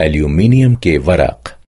एल्यूमीनियम के वरक